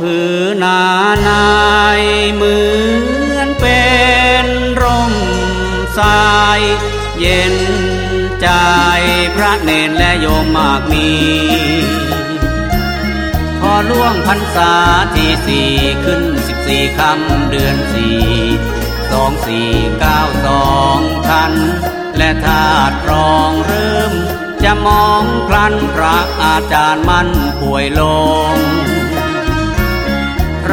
ผือนายเหมือนเป็นร่มสาย เย็นใจพระเนนและโยมมากมีพอล่วงพรรษาที่สี่ขึ้นสิบสี่คำเดือนสี่สองสี่เก้าสองทัน และธาตุรองเริ่ม จะมองพลันพระอาจารย์มันป่วยลง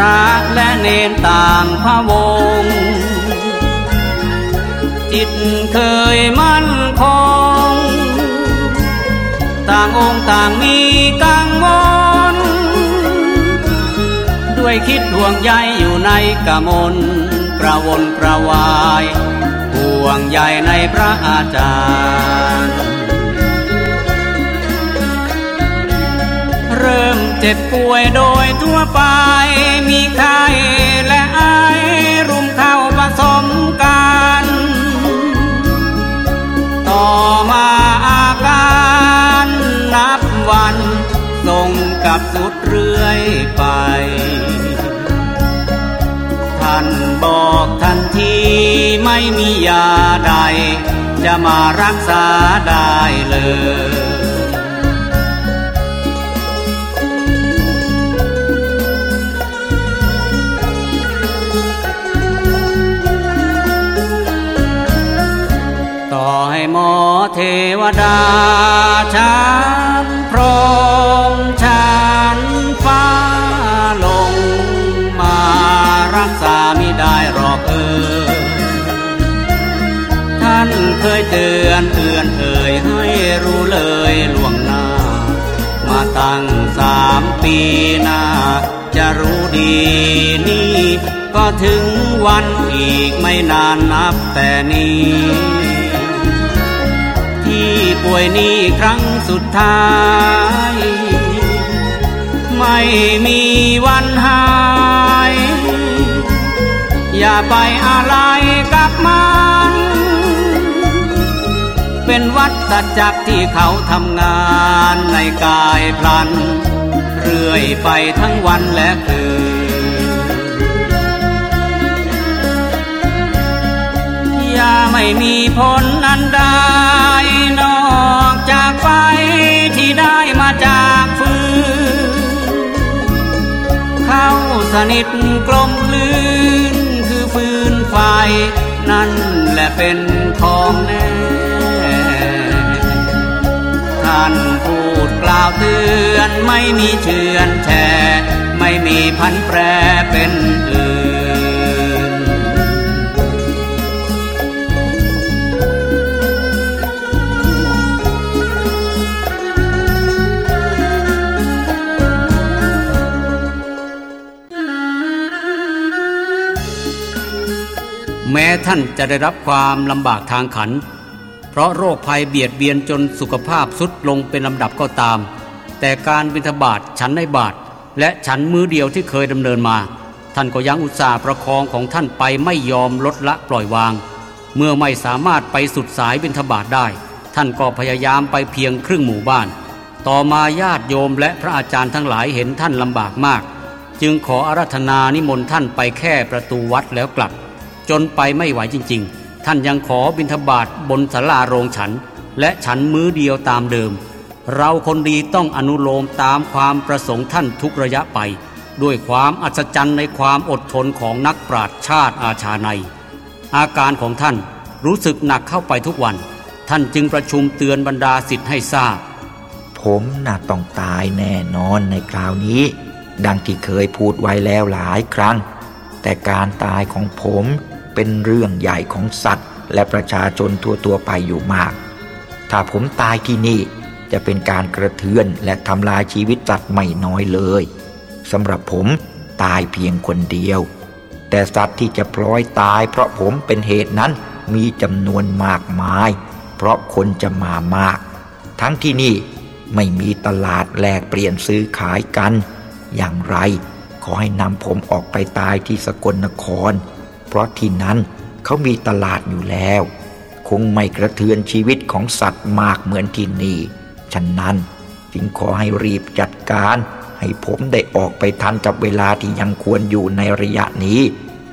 ระและเนนต่างพระวง จิตเคยมั่นคง ต่างองค์ต่างมีกังวลด้วยคิดห่วงใยอยู่ในกมลกระวนกระวาย ห่วงใยในพระอาจารย์ เจ็บป่วยโดยทั่วไป มีไข้และไอรุมเข้าผสมกัน ต่อมาอาการนับวันส่งกับสุดเรื่อยไป ท่านบอกทันทีไม่มียาใด จะมารักษาได้เลย วดาชันพรมชันฟ้าลงมารักษามิได้หรอกเออ ท่านเคยเตือนเตือนเอ่ยให้รู้เลยล่วงหน้า มาตั้งสามปีหน้า จะรู้ดีนี่ ก็ถึงวันอีกไม่นานนับแต่นี้ ป่วยนี้ครั้งสุดท้าย ไม่มีวันหาย อย่าไปอะไรกับมัน เป็นวัฏจักรที่เขาทำงานในกายพลัน เรื่อยไปทั้งวันและคืนอย่าไม่มีผลอันใด สนิทกลมกลืนคือฟืนไฟ นั่นแหละเป็นของแน่ ท่านพูดกล่าวเตือนไม่มีเชือนแช่ไม่มีพันแปรเป็นอื่น ท่านจะได้รับความลำบากทางขัน เพราะโรคภัยเบียดเบียนจนสุขภาพสุดลงเป็นลำดับก็ตาม แต่การบิณฑบาตฉันในบาท และฉันมือเดียวที่เคยดำเนินมา ท่านก็ยังอุตส่าห์ประคองของท่านไปไม่ยอมลดละปล่อยวาง เมื่อไม่สามารถไปสุดสายบิณฑบาตได้ ท่านก็พยายามไปเพียงครึ่งหมู่บ้าน ต่อมาญาติโยมและพระอาจารย์ทั้งหลายเห็นท่านลำบากมาก จึงขออาราธนานิมนต์ท่านไปแค่ประตูวัดแล้วกลับ จนไปไม่ไหวจริง ๆ ท่านยังขอบิณฑบาตบนศาลาโรงฉัน และฉันมื้อเดียวตามเดิม เราคนดีต้องอนุโลมตามความประสงค์ท่านทุกระยะไป ด้วยความอัศจรรย์ในความอดทนของนักปราชญ์ชาติอาชาใน อาการของท่านรู้สึกหนักเข้าไปทุกวัน ท่านจึงประชุมเตือนบรรดาสิทธิ์ให้ทราบ ผมน่าต้องตายแน่นอนในคราวนี้ ดังที่เคยพูดไว้แล้วหลายครั้ง แต่การตายของผม เป็นเรื่องใหญ่ของสัตว์ และประชาชนทั่วๆไปอยู่มาก ถ้าผมตายที่นี่จะเป็นการกระเทือนและทำลายชีวิตสัตว์ไม่น้อยเลยสำหรับผมตายเพียงคนเดียว แต่สัตว์ที่จะพลอยตาย เพราะผมเป็นเหตุนั้นมีจำนวนมากมาย เพราะคนจะมามาก ทั้งที่นี่ไม่มีตลาดแลกเปลี่ยนซื้อขายกัน อย่างไร ขอให้นำผมออกไปตายที่สกลนคร เพราะที่นั้นเขามีตลาดอยู่แล้ว คงไม่กระเทือนชีวิตของสัตว์มากเหมือนที่นี่ ฉะนั้นจึงขอให้รีบจัดการ ให้ผมได้ออกไปทันกับเวลาที่ยังควรอยู่ในระยะนี้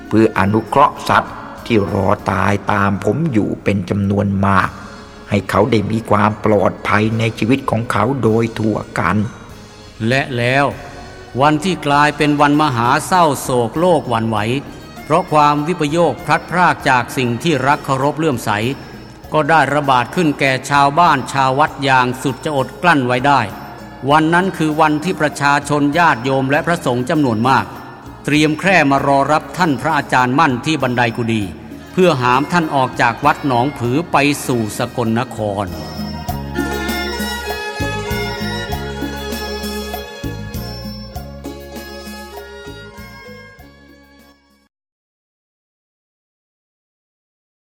เพื่ออนุเคราะห์สัตว์ที่รอตายตามผมอยู่เป็นจำนวนมาก ให้เขาได้มีความปลอดภัยในชีวิตของเขาโดยทั่วกัน และแล้ว วันที่กลายเป็นวันมหาเศร้าโศกโลกหวั่นไหว เพราะความวิปโยคพลัดพรากจากสิ่งที่รักเคารพเลื่อมใส ก็ได้ระบาดขึ้นแก่ชาวบ้านชาววัดอย่างสุดจะอดกลั้นไว้ได้ วันนั้นคือวันที่ประชาชนญาติโยมและพระสงฆ์จำนวนมาก เตรียมแคร่มารอรับท่านพระอาจารย์มั่นที่บันไดกุดี เพื่อหามท่านออกจากวัดหนองผือไปสู่สกลนคร